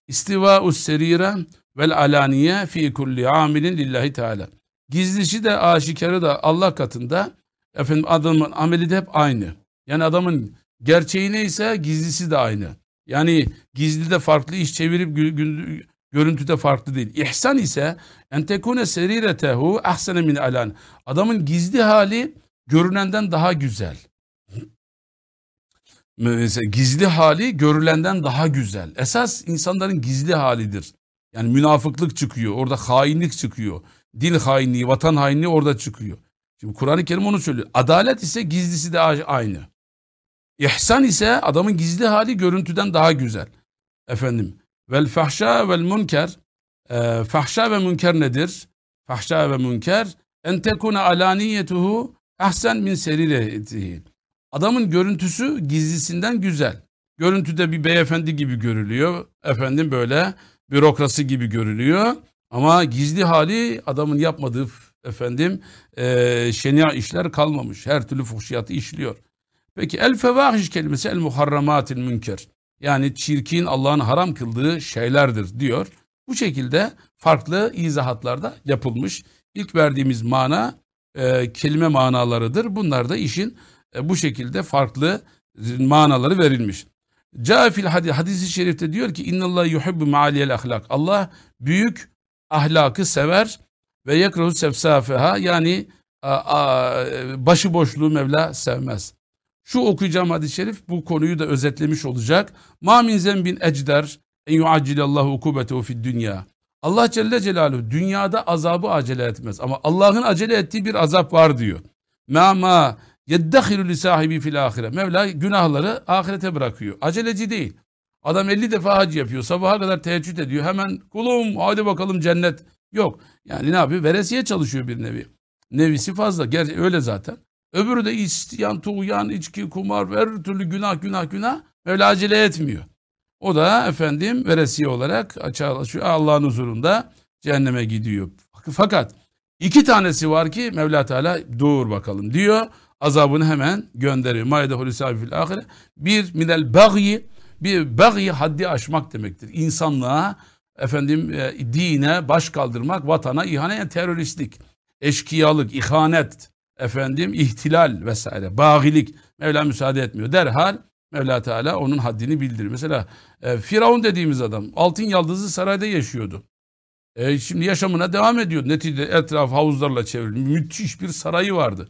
İstiva'us serire vel alaniye fi kulli amilin lillahi teala. Gizlisi de aşikarı da Allah katında efendim adamın ameli de hep aynı. Yani adamın gerçeği neyse gizlisi de aynı. Yani gizlide farklı iş çevirip görüntüde farklı değil. İhsan ise entekune seriretehu ahsene min alan. Adamın gizli hali görünenden daha güzel. Mesela gizli hali görülenden daha güzel. Esas insanların gizli halidir. Yani münafıklık çıkıyor, orada hainlik çıkıyor. Din hainliği, vatan hainliği orada çıkıyor. Şimdi Kur'an-ı Kerim onu söylüyor. Adalet ise gizlisi de aynı. İhsan ise adamın gizli hali görüntüden daha güzel. Efendim. Vel fahşa vel münker. E, fahşa ve münker nedir? Fahşa ve münker en tekune alaniyetuhu ahsen min seriretihi. Adamın görüntüsü gizlisinden güzel. Görüntüde bir beyefendi gibi görülüyor. Efendim böyle bürokrasi gibi görülüyor. Ama gizli hali adamın yapmadığı efendim e, şenia işler kalmamış. Her türlü fuhşiyatı işliyor. Peki el fevahiş kelimesi el muharramatil münker. Yani çirkin Allah'ın haram kıldığı şeylerdir diyor. Bu şekilde farklı izahatlarda yapılmış. İlk verdiğimiz mana e, kelime manalarıdır. Bunlar da işin e, bu şekilde farklı manaları verilmiş. Cafil hadis hadisi şerifte diyor ki innallahu yuhibbu maaliyel ahlak. Allah büyük ahlakı sever ve yekrahu sefsafeha yani başıboşluğu Mevla sevmez. Şu okuyacağım hadis-i şerif bu konuyu da özetlemiş olacak. Ma min zembin ecder en yuaccilallahu ukubetehu fid dünya. Allah Celle Celaluhu dünyada azabı acele etmez ama Allah'ın acele ettiği bir azap var diyor. Ma ma li sahibi fil ahire. Mevla günahları ahirete bırakıyor. Aceleci değil. Adam 50 defa hac yapıyor. Sabaha kadar teheccüd ediyor. Hemen kulum hadi bakalım cennet. Yok. Yani ne yapıyor? Veresiye çalışıyor bir nevi. Nevisi fazla. Gerçi öyle zaten. Öbürü de isteyen, tuğyan, içki, kumar, her türlü günah, günah, günah. Mevla acele etmiyor. O da efendim veresiye olarak açığa Allah'ın huzurunda cehenneme gidiyor. Fakat iki tanesi var ki Mevla Teala dur bakalım diyor. Azabını hemen gönderiyor. Maide hulisavi fil ahire. Bir minel bagyi bir bagyi haddi aşmak demektir. İnsanlığa efendim e, dine baş kaldırmak, vatana ihanet, teröristlik, eşkıyalık, ihanet, efendim ihtilal vesaire, bağilik Mevla müsaade etmiyor. Derhal Mevla Teala onun haddini bildirir. Mesela e, Firavun dediğimiz adam altın yaldızlı sarayda yaşıyordu. E, şimdi yaşamına devam ediyor. Neticede etraf havuzlarla çevrili müthiş bir sarayı vardı.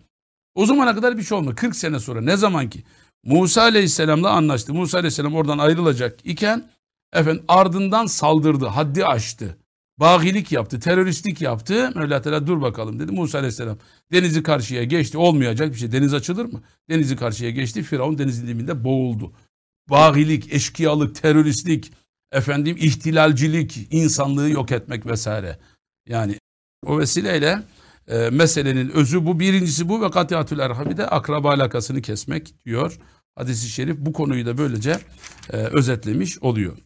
O zamana kadar bir şey olmadı. 40 sene sonra ne zaman ki Musa Aleyhisselam'la anlaştı. Musa Aleyhisselam oradan ayrılacak iken efendim ardından saldırdı, haddi aştı. Bağilik yaptı, teröristlik yaptı. Mevla Teala dur bakalım dedi. Musa Aleyhisselam denizi karşıya geçti. Olmayacak bir şey. Deniz açılır mı? Denizi karşıya geçti. Firavun denizin dibinde boğuldu. Bağilik, eşkıyalık, teröristlik, efendim ihtilalcilik, insanlığı yok etmek vesaire. Yani o vesileyle e, meselenin özü bu. Birincisi bu ve katiatül erhabi de akraba alakasını kesmek diyor. Hadis-i şerif bu konuyu da böylece e, özetlemiş oluyor.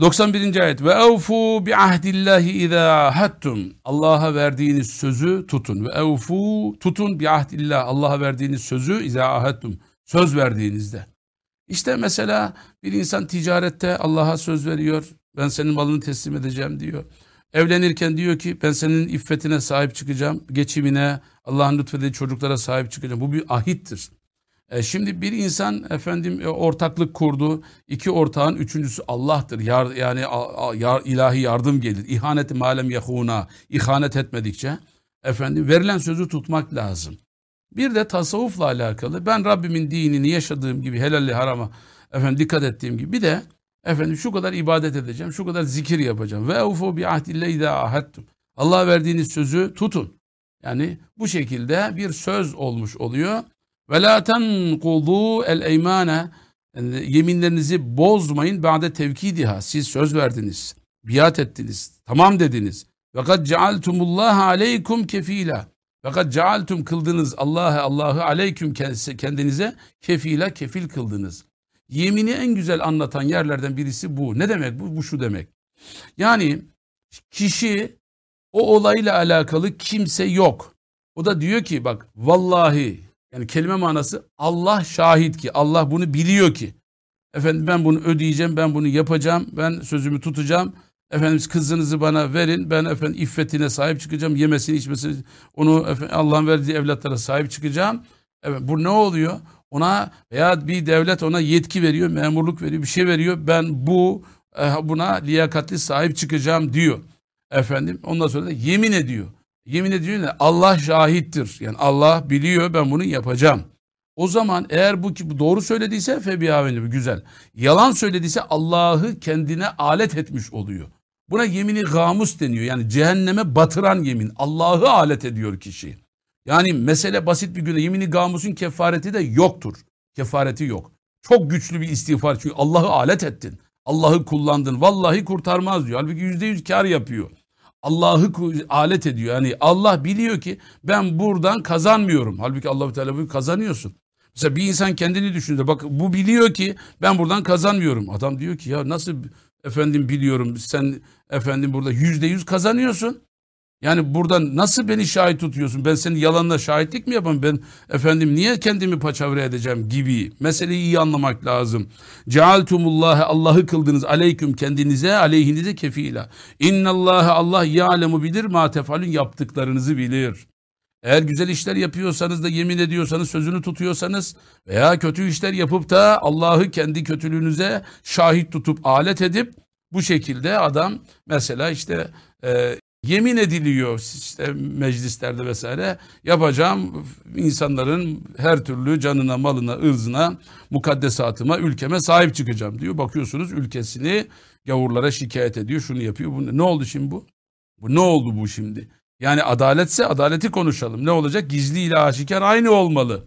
91. ayet ve evfu bi ahdillahi iza hattum Allah'a verdiğiniz sözü tutun ve evfu tutun bi ahdillah Allah'a verdiğiniz sözü iza ahadtum söz verdiğinizde. İşte mesela bir insan ticarette Allah'a söz veriyor. Ben senin malını teslim edeceğim diyor. Evlenirken diyor ki ben senin iffetine sahip çıkacağım. Geçimine, Allah'ın lütfediği çocuklara sahip çıkacağım. Bu bir ahittir. E şimdi bir insan efendim e, ortaklık kurdu. İki ortağın üçüncüsü Allah'tır. Yar, yani yar, ilahi yardım gelir. İhaneti malem yahuna. İhanet etmedikçe. efendim verilen sözü tutmak lazım. Bir de tasavvufla alakalı ben Rabbimin dinini yaşadığım gibi helalli harama efendim dikkat ettiğim gibi bir de efendim şu kadar ibadet edeceğim, şu kadar zikir yapacağım. Ve ufu bi ahdille idâ ahadtum. Allah verdiğiniz sözü tutun. Yani bu şekilde bir söz olmuş oluyor. Ve la tenkudu el eymane yeminlerinizi bozmayın ba'de tevkidiha. Siz söz verdiniz, biat ettiniz, tamam dediniz. Fakat cealtumullaha aleykum kefila. Fakat cealtum kıldınız Allah'ı Allah'ı aleyküm kendinize kefila kefil kıldınız. Yemini en güzel anlatan yerlerden birisi bu. Ne demek bu? Bu şu demek. Yani kişi o olayla alakalı kimse yok. O da diyor ki bak vallahi yani kelime manası Allah şahit ki Allah bunu biliyor ki. Efendim ben bunu ödeyeceğim, ben bunu yapacağım, ben sözümü tutacağım. Efendimiz kızınızı bana verin, ben efendim iffetine sahip çıkacağım, yemesini içmesini, onu Allah'ın verdiği evlatlara sahip çıkacağım. Evet, bu ne oluyor? Ona veya bir devlet ona yetki veriyor, memurluk veriyor, bir şey veriyor. Ben bu eh, buna liyakatli sahip çıkacağım diyor. Efendim ondan sonra da yemin ediyor. Yemin ediyor ne? Allah şahittir. Yani Allah biliyor ben bunu yapacağım. O zaman eğer bu doğru söylediyse febihaveli güzel. Yalan söylediyse Allah'ı kendine alet etmiş oluyor. Buna yemini gamus deniyor. Yani cehenneme batıran yemin. Allah'ı alet ediyor kişi. Yani mesele basit bir güne. Yemini gamusun kefareti de yoktur. Kefareti yok. Çok güçlü bir istiğfar. Çünkü Allah'ı alet ettin. Allah'ı kullandın. Vallahi kurtarmaz diyor. Halbuki yüzde yüz kar yapıyor. Allah'ı alet ediyor. Yani Allah biliyor ki ben buradan kazanmıyorum. Halbuki Allah Teala kazanıyorsun. Mesela bir insan kendini düşünür. Bak bu biliyor ki ben buradan kazanmıyorum. Adam diyor ki ya nasıl efendim biliyorum sen efendim burada yüzde yüz kazanıyorsun. Yani buradan nasıl beni şahit tutuyorsun? Ben senin yalanla şahitlik mi yapayım? Ben efendim niye kendimi paçavra edeceğim gibi. Meseleyi iyi anlamak lazım. Cealtumullâhe Allah'ı kıldınız aleyküm kendinize aleyhinize kefila. İnnallâhe Allah ya'lemu bilir ma tefalün yaptıklarınızı bilir. Eğer güzel işler yapıyorsanız da yemin ediyorsanız sözünü tutuyorsanız veya kötü işler yapıp da Allah'ı kendi kötülüğünüze şahit tutup alet edip bu şekilde adam mesela işte e, yemin ediliyor işte meclislerde vesaire yapacağım insanların her türlü canına malına ırzına mukaddesatıma ülkeme sahip çıkacağım diyor. Bakıyorsunuz ülkesini gavurlara şikayet ediyor şunu yapıyor. Bu, ne oldu şimdi bu? Bu ne oldu bu şimdi? Yani adaletse adaleti konuşalım. Ne olacak? Gizli ile aşikar aynı olmalı.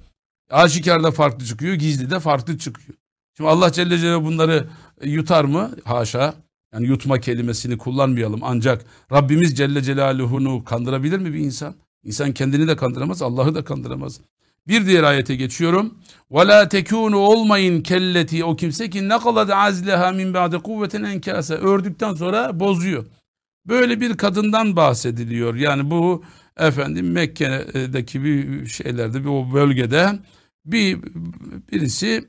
Aşikar da farklı çıkıyor, gizli de farklı çıkıyor. Şimdi Allah Celle Celaluhu bunları yutar mı? Haşa. Yani yutma kelimesini kullanmayalım. Ancak Rabbimiz Celle Celaluhu'nu kandırabilir mi bir insan? İnsan kendini de kandıramaz, Allah'ı da kandıramaz. Bir diğer ayete geçiyorum. وَلَا تَكُونُ olmayın kelleti o kimse ki نَقَلَدْ عَزْلَهَا مِنْ بَعْدِ قُوَّةٍ enkâse Ördükten sonra bozuyor. Böyle bir kadından bahsediliyor. Yani bu efendim Mekke'deki bir şeylerde bir o bölgede bir birisi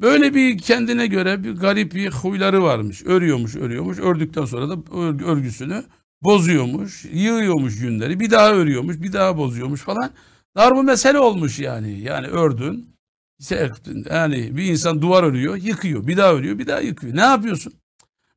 böyle bir kendine göre bir garip bir huyları varmış. Örüyormuş, örüyormuş. Ördükten sonra da örgüsünü bozuyormuş, yığıyormuş günleri. Bir daha örüyormuş, bir daha bozuyormuş falan. Dar bu mesele olmuş yani. Yani ördün, yani bir insan duvar örüyor, yıkıyor. Bir daha örüyor, bir daha yıkıyor. Ne yapıyorsun?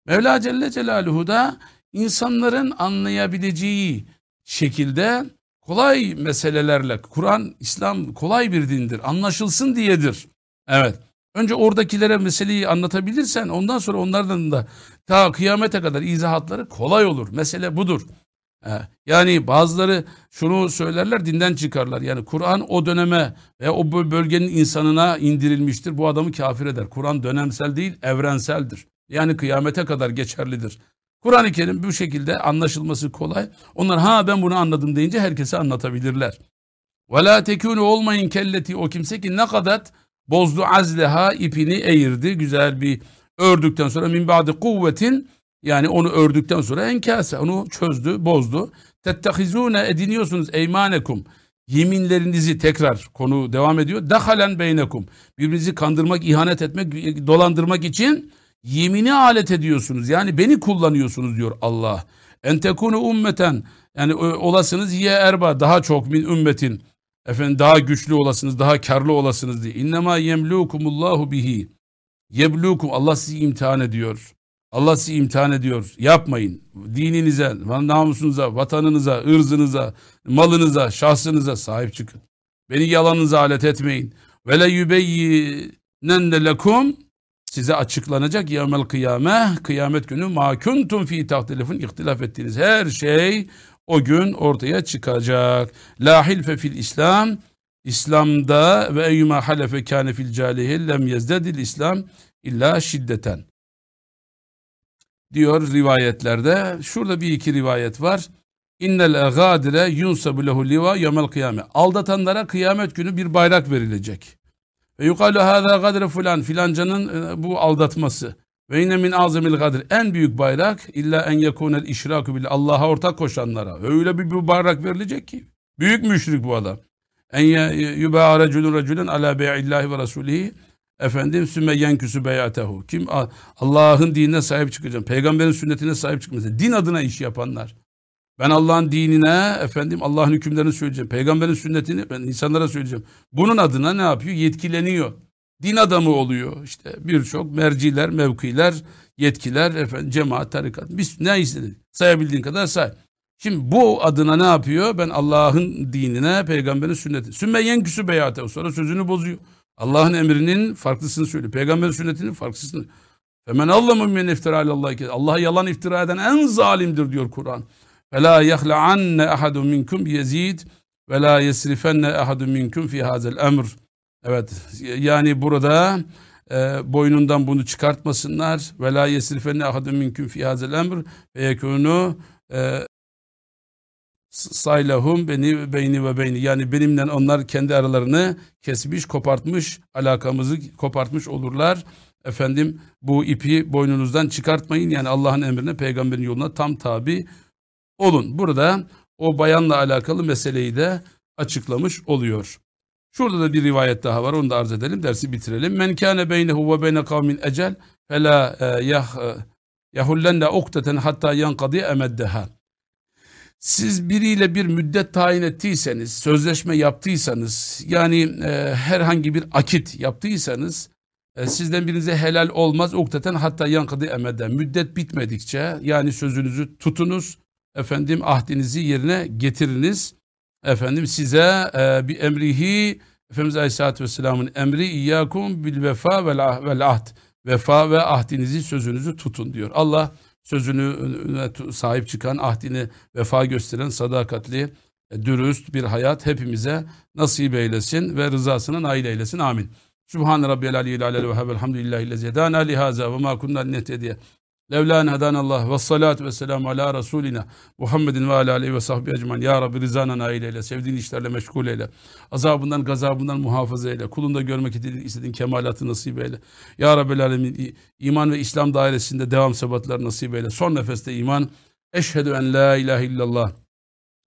Mevla Celle Celaluhu da insanların anlayabileceği şekilde kolay meselelerle Kur'an, İslam kolay bir dindir. Anlaşılsın diyedir. Evet. Önce oradakilere meseleyi anlatabilirsen ondan sonra onlardan da ta kıyamete kadar izahatları kolay olur. Mesele budur. Yani bazıları şunu söylerler dinden çıkarlar. Yani Kur'an o döneme ve o bölgenin insanına indirilmiştir. Bu adamı kafir eder. Kur'an dönemsel değil evrenseldir. Yani kıyamete kadar geçerlidir. Kur'an-ı Kerim bu şekilde anlaşılması kolay. Onlar ha ben bunu anladım deyince herkese anlatabilirler. La tekunu olmayın kelleti o kimse ki ne kadar bozdu azleha ipini eğirdi. Güzel bir ördükten sonra min ba'di kuvvetin yani onu ördükten sonra enkase onu çözdü, bozdu. Tettehizune ediniyorsunuz eymanekum. Yeminlerinizi tekrar konu devam ediyor. Dahalen beynekum. Birbirinizi kandırmak, ihanet etmek, dolandırmak için yemini alet ediyorsunuz. Yani beni kullanıyorsunuz diyor Allah. Entekunu ummeten yani olasınız ye erba daha çok min ümmetin. Efendim daha güçlü olasınız, daha karlı olasınız diye. İnnemâ yemlûkumullahu bihi. Yeblukum Allah sizi imtihan ediyor. Allah sizi imtihan ediyor. Yapmayın. Dininize, namusunuza, vatanınıza, ırzınıza, malınıza, şahsınıza sahip çıkın. Beni yalanınıza alet etmeyin. Ve le yubeyyinenne lekum size açıklanacak yevmel kıyame kıyamet günü ma kuntum fi tahtilifin ihtilaf ettiğiniz her şey o gün ortaya çıkacak. La hilfe fil İslam İslam'da ve eyyuma halefe kâne fil calihi lem yezdedil İslam illa şiddeten diyor rivayetlerde. Şurada bir iki rivayet var. İnnel gâdire yunsabu lehu liva yevmel kıyame. Aldatanlara kıyamet günü bir bayrak verilecek. Ve yukalu hâzâ gadre filan filancanın e, bu aldatması. Ve inne min azamil gadir. En büyük bayrak illa en yekunel işraku bile Allah'a ortak koşanlara. Öyle bir, bir bayrak verilecek ki. Büyük müşrik bu adam. En yuba'a reculun reculun ala bey'illahi ve rasulihi. Efendim sümme yenküsü beyatehu. Kim Allah'ın dinine sahip çıkacak. Peygamberin sünnetine sahip çıkması. Din adına iş yapanlar. Ben Allah'ın dinine, efendim Allah'ın hükümlerini söyleyeceğim. Peygamberin sünnetini ben insanlara söyleyeceğim. Bunun adına ne yapıyor? Yetkileniyor. Din adamı oluyor. İşte birçok merciler, mevkiler, yetkiler, efendim cemaat, tarikat. Biz ne istedik? Sayabildiğin kadar say. Şimdi bu adına ne yapıyor? Ben Allah'ın dinine, peygamberin sünneti. Sümme yenküsü beyate. Sonra sözünü bozuyor. Allah'ın emrinin farklısını söylüyor. Peygamberin sünnetinin farklısını. Femen allamu min iftira Allah. Allah'a yalan iftira eden en zalimdir diyor Kur'an. Ve la yahla'anne ahadun minkum yezid ve la yesrifenne ahadun minkum fi hazel emr. Evet yani burada e, boynundan bunu çıkartmasınlar. Ve la yesrifenne ahadun minkum fi hazel emr ve yekunu e, saylahum beni beyni ve beyni yani benimle onlar kendi aralarını kesmiş kopartmış alakamızı kopartmış olurlar efendim bu ipi boynunuzdan çıkartmayın yani Allah'ın emrine peygamberin yoluna tam tabi olun. Burada o bayanla alakalı meseleyi de açıklamış oluyor. Şurada da bir rivayet daha var onu da arz edelim dersi bitirelim. Men kâne beynehu ve beyne kavmin ecel felâ e, e, yahullenne ukteten hatta yankadi emeddeha. Siz biriyle bir müddet tayin ettiyseniz, sözleşme yaptıysanız, yani e, herhangi bir akit yaptıysanız, e, sizden birinize helal olmaz. Ukteten hatta yankıdı emeden. Müddet bitmedikçe, yani sözünüzü tutunuz, efendim ahdinizi yerine getiriniz. Efendim size e, bir emrihi Efendimiz Aleyhisselatü Vesselam'ın emri iyyakum bil vefa vel ahd. Vefa ve ahdinizi sözünüzü tutun diyor. Allah sözünü sahip çıkan, ahdini vefa gösteren, sadakatli, e, dürüst bir hayat hepimize nasip eylesin ve rızasına nail eylesin. Amin. Subhan rabbiyal aliyyil alel ve habelhamdülillahi lezi hedana lihaza ve ma kunna nehtediye Levla en hedanallah ve salatu ve selamu ala Resulina Muhammedin ve ala aleyhi ve sahbihi ecman. Ya Rabbi rızana nail eyle. Sevdiğin işlerle meşgul eyle. Azabından gazabından muhafaza eyle. Kulunda görmek istediğin kemalatı nasip eyle. Ya Rabbi alemin iman ve İslam dairesinde devam sebatlar nasip eyle. Son nefeste iman. Eşhedü en la ilahe illallah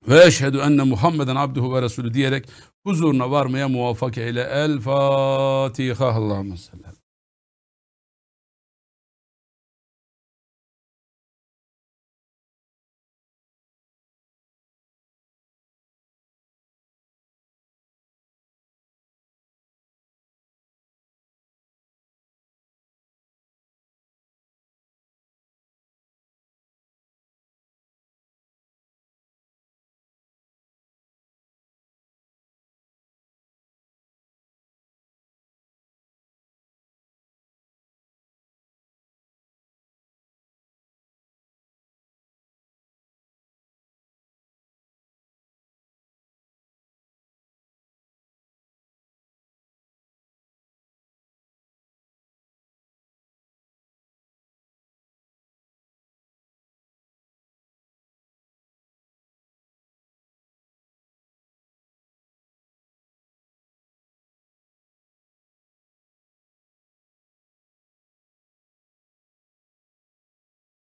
ve eşhedü enne Muhammeden abduhu ve resulü diyerek huzuruna varmaya muvaffak eyle. El Fatiha. Allahümme sellem.